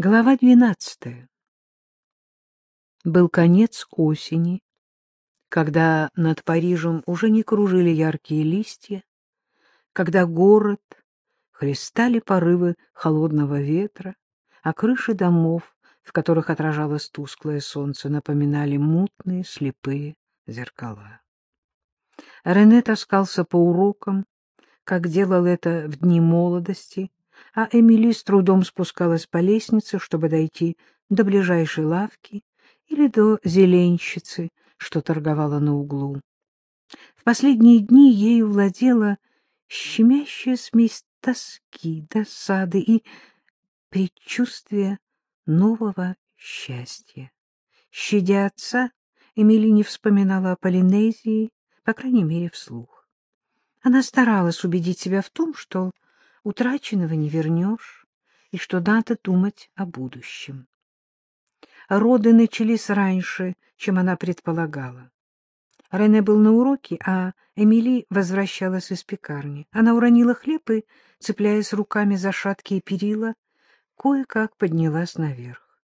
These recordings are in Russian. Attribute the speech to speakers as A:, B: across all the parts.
A: Глава двенадцатая. Был конец осени, когда над Парижем уже не кружили яркие листья, когда город хлестали порывы холодного ветра, а крыши домов, в которых отражалось тусклое солнце, напоминали мутные слепые зеркала. Рене таскался по урокам, как делал это в дни молодости, а Эмили с трудом спускалась по лестнице, чтобы дойти до ближайшей лавки или до зеленщицы, что торговала на углу. В последние дни ею владела щемящая смесь тоски, досады и предчувствия нового счастья. Щадя отца, Эмили не вспоминала о Полинезии, по крайней мере, вслух. Она старалась убедить себя в том, что утраченного не вернешь, и что надо думать о будущем. Роды начались раньше, чем она предполагала. Рене был на уроке, а Эмили возвращалась из пекарни. Она уронила хлеб и, цепляясь руками за шаткие перила, кое-как поднялась наверх.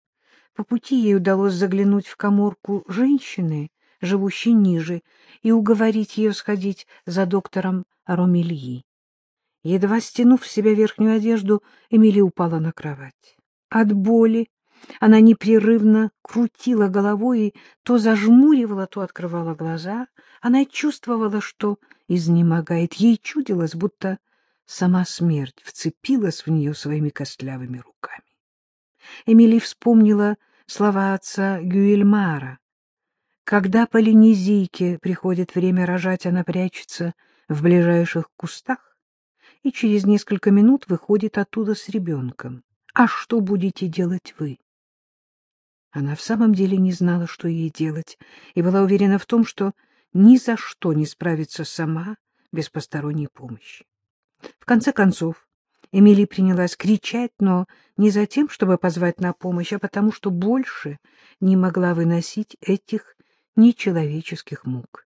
A: По пути ей удалось заглянуть в коморку женщины, живущей ниже, и уговорить ее сходить за доктором Ромельи. Едва стянув в себя верхнюю одежду, Эмили упала на кровать. От боли она непрерывно крутила головой и то зажмуривала, то открывала глаза. Она чувствовала, что изнемогает. Ей чудилось, будто сама смерть вцепилась в нее своими костлявыми руками. Эмили вспомнила слова отца Гюэльмара. Когда полинезийке приходит время рожать, она прячется в ближайших кустах, и через несколько минут выходит оттуда с ребенком. А что будете делать вы? Она в самом деле не знала, что ей делать, и была уверена в том, что ни за что не справится сама без посторонней помощи. В конце концов, Эмили принялась кричать, но не за тем, чтобы позвать на помощь, а потому что больше не могла выносить этих нечеловеческих мук.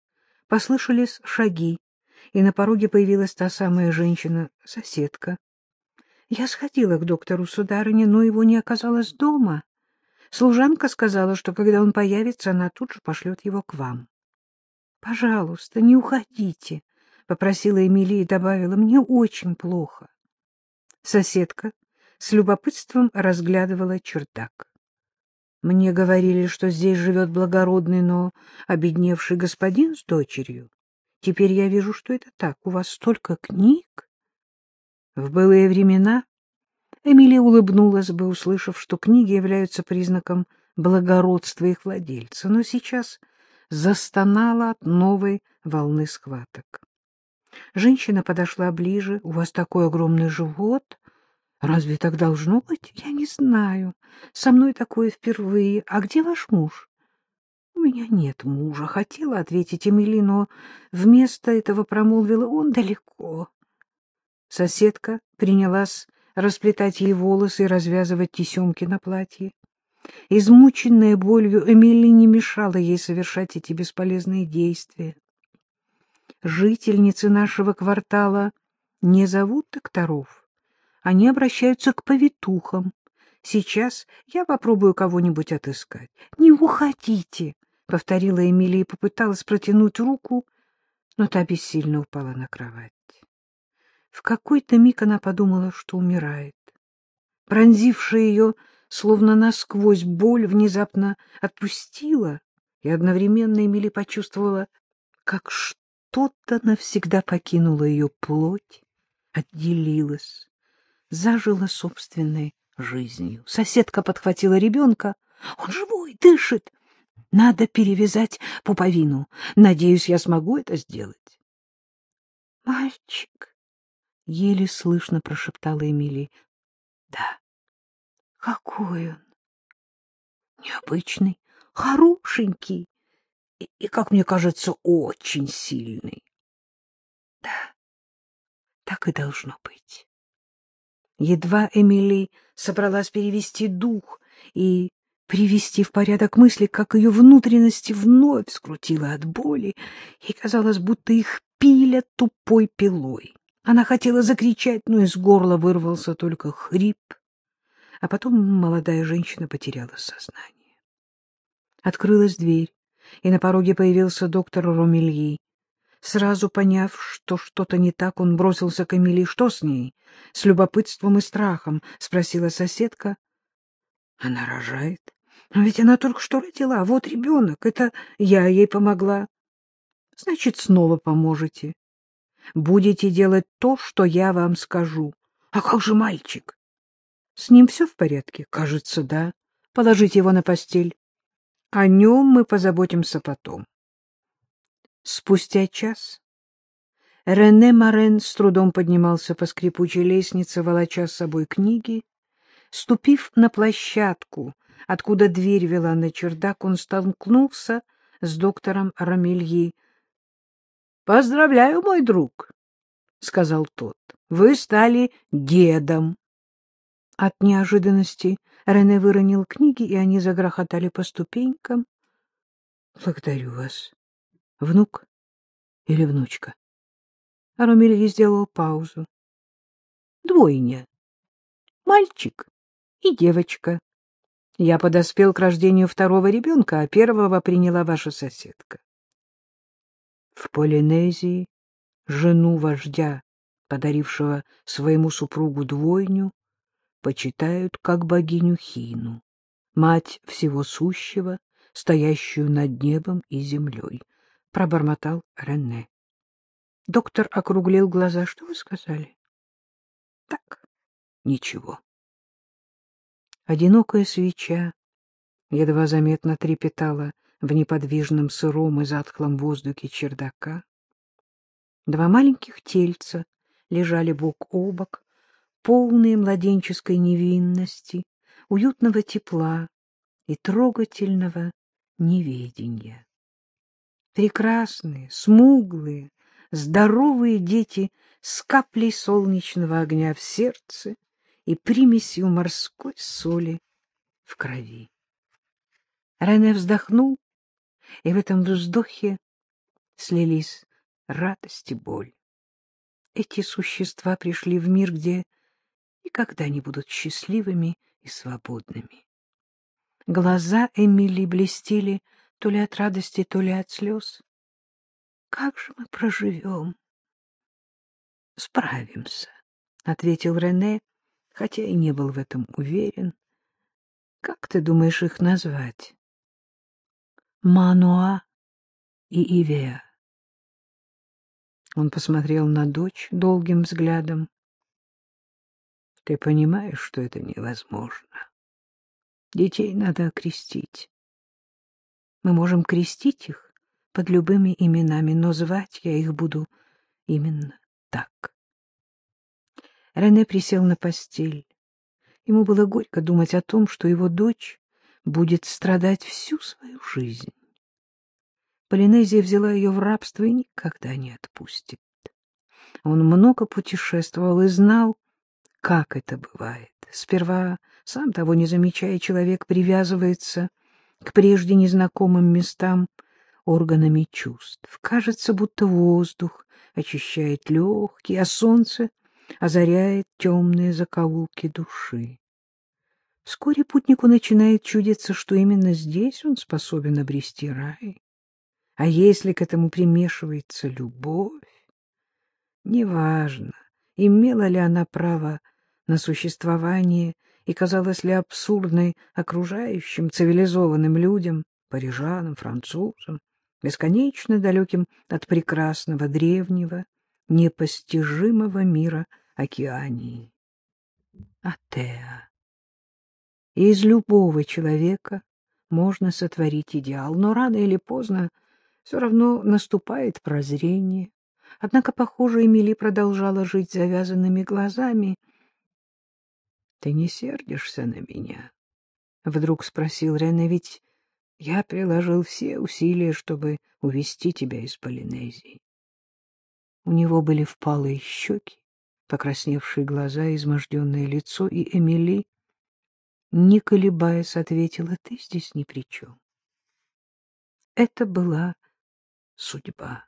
A: Послышались шаги, и на пороге появилась та самая женщина-соседка. Я сходила к доктору сударыне, но его не оказалось дома. Служанка сказала, что когда он появится, она тут же пошлет его к вам. — Пожалуйста, не уходите, — попросила Эмилия и добавила, — мне очень плохо. Соседка с любопытством разглядывала чердак. Мне говорили, что здесь живет благородный, но обедневший господин с дочерью. Теперь я вижу, что это так. У вас столько книг. В былые времена Эмилия улыбнулась бы, услышав, что книги являются признаком благородства их владельца, но сейчас застонала от новой волны схваток. Женщина подошла ближе. — У вас такой огромный живот. Разве так должно быть? Я не знаю. Со мной такое впервые. А где ваш муж? — меня нет мужа, — хотела ответить Эмили, но вместо этого промолвила он далеко. Соседка принялась расплетать ей волосы и развязывать тесемки на платье. Измученная болью, Эмили не мешала ей совершать эти бесполезные действия. Жительницы нашего квартала не зовут докторов, они обращаются к повитухам. Сейчас я попробую кого-нибудь отыскать. Не уходите, — повторила Эмилия и попыталась протянуть руку, но та бессильно упала на кровать. В какой-то миг она подумала, что умирает. Пронзившая ее, словно насквозь, боль внезапно отпустила, и одновременно Эмили почувствовала, как что-то навсегда покинуло ее плоть, отделилось, зажило собственной жизнью. Соседка подхватила ребенка. «Он живой, дышит!» Надо перевязать пуповину. Надеюсь, я смогу это сделать. — Мальчик, — еле слышно прошептала Эмили. — Да. — Какой он? — Необычный, хорошенький и, и, как мне кажется, очень сильный. — Да, так и должно быть. Едва Эмили собралась перевести дух и привести в порядок мысли, как ее внутренности вновь скрутило от боли, и казалось, будто их пилят тупой пилой. Она хотела закричать, но из горла вырвался только хрип. а потом молодая женщина потеряла сознание. Открылась дверь, и на пороге появился доктор Ромельи. Сразу поняв, что что-то не так, он бросился к Эмили. Что с ней? С любопытством и страхом, спросила соседка. Она рожает. Но ведь она только что родила. Вот ребенок. Это я ей помогла. Значит, снова поможете. Будете делать то, что я вам скажу. А как же мальчик? С ним все в порядке? Кажется, да. Положите его на постель. О нем мы позаботимся потом. Спустя час Рене Морен с трудом поднимался по скрипучей лестнице, волоча с собой книги. Ступив на площадку, откуда дверь вела на чердак, он столкнулся с доктором Рамельи. — Поздравляю, мой друг, — сказал тот. — Вы стали дедом. От неожиданности Рене выронил книги, и они загрохотали по ступенькам. — Благодарю вас. Внук или внучка? Ромельи сделал паузу. — Двойня. Мальчик и девочка. Я подоспел к рождению второго ребенка, а первого приняла ваша соседка. В Полинезии жену вождя, подарившего своему супругу двойню, почитают как богиню Хину, мать всего сущего, стоящую над небом и землей, — пробормотал Рене. Доктор округлил глаза. — Что вы сказали? — Так, ничего. Одинокая свеча едва заметно трепетала в неподвижном сыром и затхлом воздухе чердака. Два маленьких тельца лежали бок о бок, полные младенческой невинности, уютного тепла и трогательного неведения. Прекрасные, смуглые, здоровые дети с каплей солнечного огня в сердце и примесью морской соли в крови. Рене вздохнул, и в этом вздохе слились радость и боль. Эти существа пришли в мир, где никогда не будут счастливыми и свободными. Глаза Эмили блестели то ли от радости, то ли от слез. Как же мы проживем? — Справимся, — ответил Рене, хотя и не был в этом уверен. — Как ты думаешь их назвать? — Мануа и Ивеа. Он посмотрел на дочь долгим взглядом. — Ты понимаешь, что это невозможно? Детей надо окрестить. Мы можем крестить их под любыми именами, но звать я их буду именно так. Рене присел на постель. Ему было горько думать о том, что его дочь будет страдать всю свою жизнь. Полинезия взяла ее в рабство и никогда не отпустит. Он много путешествовал и знал, как это бывает. Сперва, сам того не замечая, человек привязывается к прежде незнакомым местам органами чувств. Кажется, будто воздух очищает легкие, а солнце озаряет темные закоулки души. Вскоре путнику начинает чудиться, что именно здесь он способен обрести рай. А если к этому примешивается любовь, неважно, имела ли она право на существование и казалась ли абсурдной окружающим цивилизованным людям, парижанам, французам, бесконечно далеким от прекрасного древнего, непостижимого мира океании. Атеа. Из любого человека можно сотворить идеал, но рано или поздно все равно наступает прозрение. Однако, похоже, Эмили продолжала жить завязанными глазами. — Ты не сердишься на меня? — вдруг спросил Рене, — ведь я приложил все усилия, чтобы увести тебя из Полинезии. У него были впалые щеки, покрасневшие глаза, изможденное лицо, и Эмили, не колебаясь, ответила, — ты здесь ни при чем. Это была судьба.